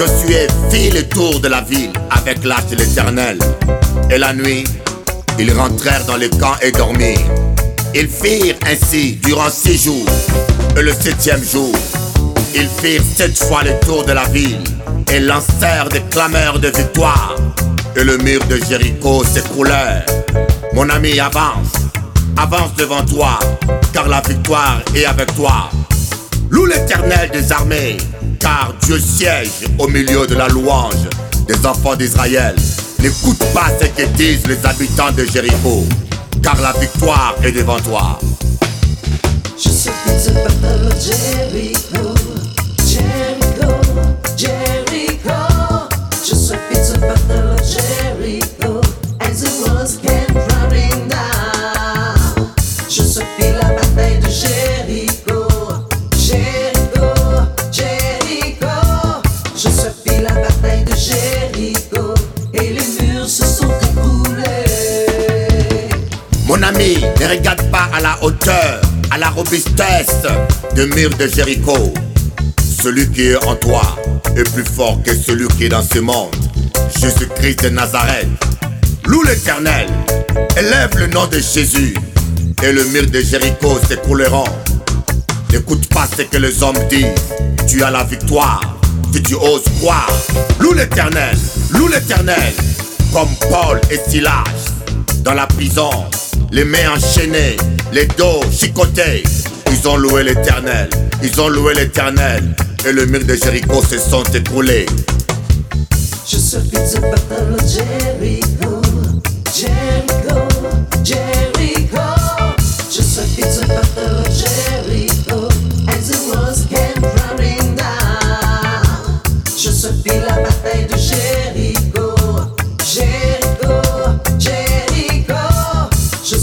Josué fit le tour de la ville avec l'arche de l'éternel. Et la nuit, ils rentrèrent dans le camp et dormirent. Ils firent ainsi durant six jours. Et le septième jour, ils firent sept fois le tour de la ville et lancèrent des clameurs de victoire. Et le mur de Jéricho s'écroulait. Mon ami, avance, avance devant toi, car la victoire est avec toi. Loue l'éternel des armées, car Dieu siège au milieu de la louange des enfants d'Israël. N'écoute pas ce que disent les habitants de Jéricho, car la victoire est devant toi. Mon ami, ne regarde pas à la hauteur, à la robustesse de mur de Jéricho. Celui qui est en toi est plus fort que celui qui est dans ce monde. Jésus-Christ de Nazareth. Loue l'éternel, élève le nom de Jésus, et le mur de Jéricho s'écrouleront. N'écoute pas ce que les hommes disent, tu as la victoire, si tu oses croire. Loue l'éternel, loue l'éternel, comme Paul et Silas dans la prison, les mains enchaînées, les dos chicotés. Ils ont loué l'éternel, ils ont loué l'éternel, et le mur de Jéricho se sont écroulés. Je suis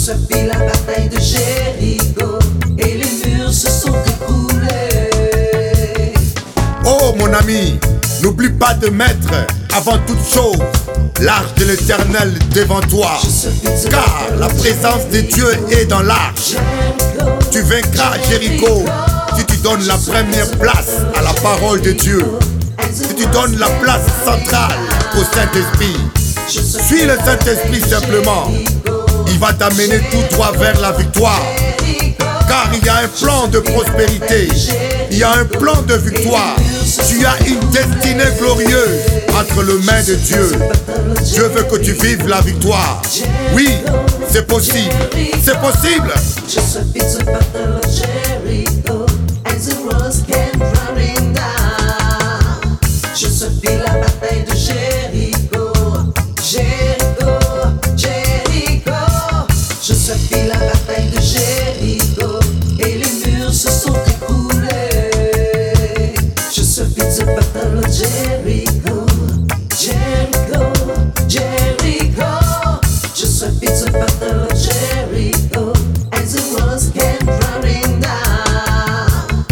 Je suis la bataille de Jericho, et les murs se sont écoulés. Oh mon ami, n'oublie pas de mettre avant toute chose l'arche de l'éternel devant toi. Car la présence de Dieu est dans l'arche. Tu vaincras Jéricho si tu donnes la première place à la parole de Dieu. Si tu donnes la place centrale au Saint-Esprit. Suis le Saint-Esprit simplement. Il va t'amener tout droit vers la victoire. Car il y a un plan de prospérité. Il y a un plan de victoire. Tu as une destinée glorieuse entre les mains de Dieu. Je veux que tu vives la victoire. Oui, c'est possible. C'est possible. Just a bit Jericho as walls came crumbling down.